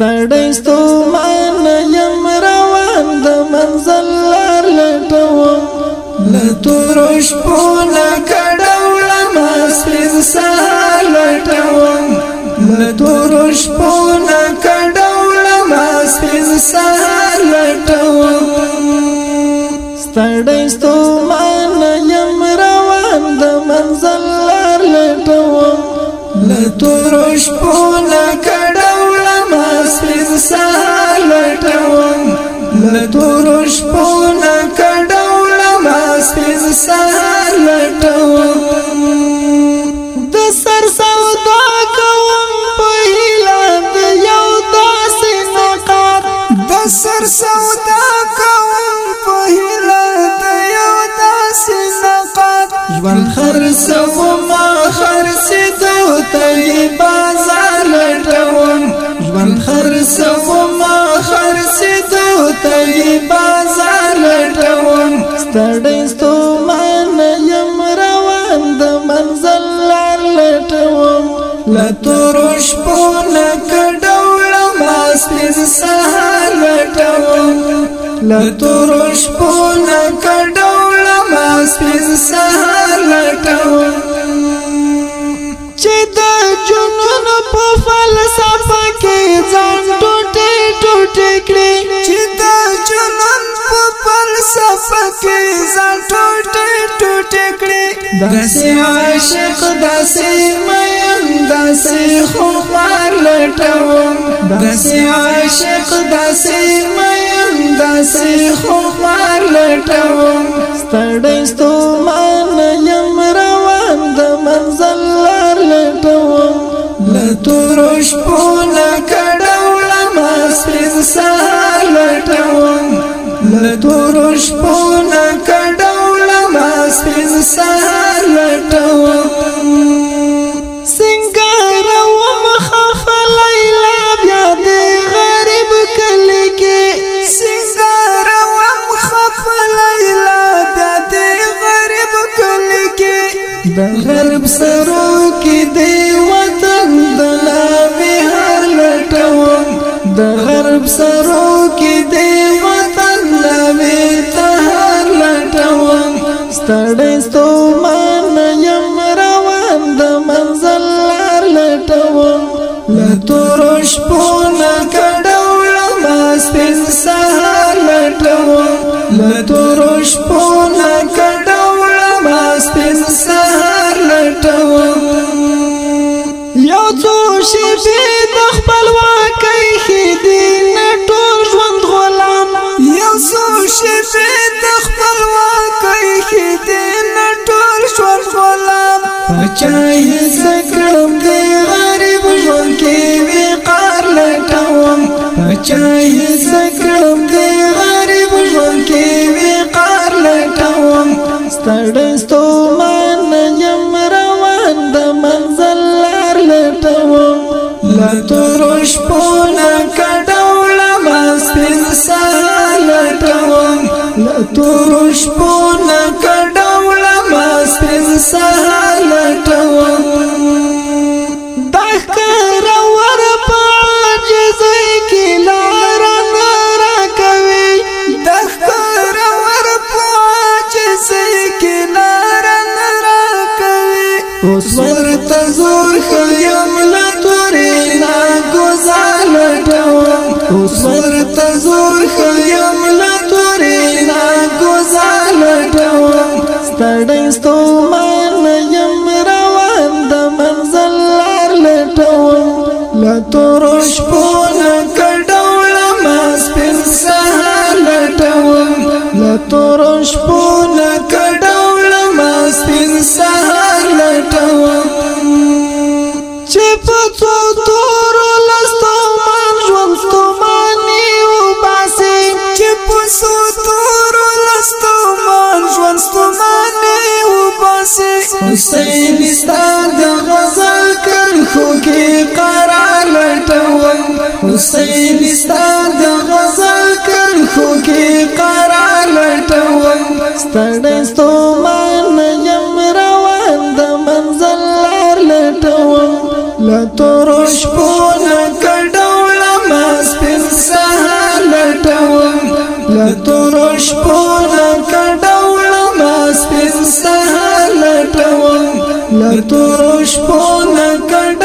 ستړی ستومان یم روان د منزل لار لټوم له تورو شپو نه کډولم سپین سهار لټوم له تورو شپو نه کډولم سپین سهار لټوم ستړی ستومان یم روان د منزل لار لټوم له تورو شپو سال ټوم لتور شپونه کډول ما سپیز سال ټوم د سر سودا کوم په هیله د یو داسې نقار د سر سودا کوم په هیله د یو داسې نقار ژوند خر سودا ستړی ستومان یم روان د منزل لار لټوم لا تورش په نکډول ما سپیز سهار لټوم لا تورش په نکډول ما سپیز سهار لټوم چې د جنون په فلسفه پکې ځان ټوټه ټوټه کړې داسې عاشق داسې مېن داسې خمار لټوم داسې عاشق داسې مېن داسې خمار لټوم ستړې ستومان یم روان د منزل لټوم لته روش د غرب سرو کې دی وطن د نامې هر لټوم د غرب سرو کې دی وطن نامې ته هر لټوم ستړې ستومان یم روان د منزل لار لټوم لا تورش پونه کډول ما سپین سهار لټوم لا د خپلواکۍ خېدې نه ټول ژوند غلام یو څو شېبې د خپلواکۍ خېدې نه ټول ژوند غلام پاچا یې زکړم د غریب ژوند کې وقار لټوم پاچا یې زکړم د غریب ژوند کې وقار لټوم ستړ سهار لټوم دا ښکار ور پاجز کی لار نار کوي دا ښکار ور پاجز کی لار نار کوي اوس ورته زور خیم لټورې نا گزار لټوم اوس مان یم روان د منزل لار لټوم لا تور شپونه کډول ما سپین سهار لټوم لا تور شپونه حسین استاد غزا کرخو کې قرار لټوم حسین استاد غزا کرخو کې قرار لټوم ستړې ستومان یم روان د منزل لار لټوم لا ترش پونه کډول ما سپین سهار لټوم لا ترش پونه کډول ما سپین سهار کوم لتورش په نکړ